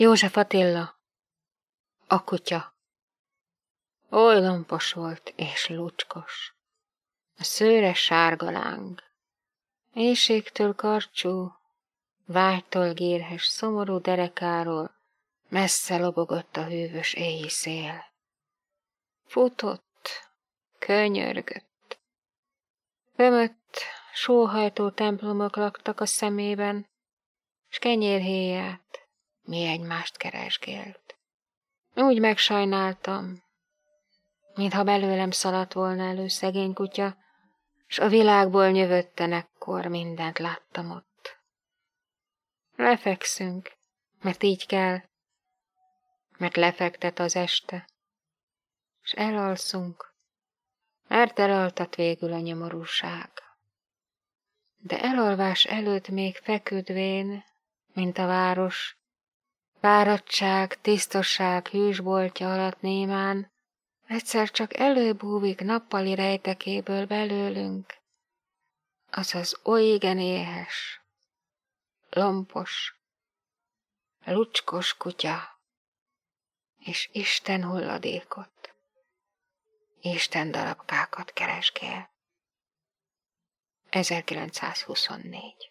József Attila. A kutya. Oly lompos volt és lucskos. A szőre sárga láng. Éjségtől karcsú, vágytól gérhes, szomorú derekáról messze lobogott a hűvös éjjé szél. Futott, könyörgött. Fömött, sóhajtó templomok laktak a szemében, s kenyérhéját mi egymást keresgélt. Úgy megsajnáltam, mintha belőlem szaladt volna elő szegény kutya, s a világból nyövötten ekkor mindent láttam ott. Lefekszünk, mert így kell, mert lefektet az este, s elalszunk, mert elaltat végül a nyomorúság. De elalvás előtt még feküdvén, mint a város, fáradtság, tisztaság hűsboltja alatt némán, egyszer csak előbúvik nappali rejtekéből belőlünk, az az oly igen éhes, lompos, lucskos kutya, és Isten hulladékot, Isten darabkákat keresgél. 1924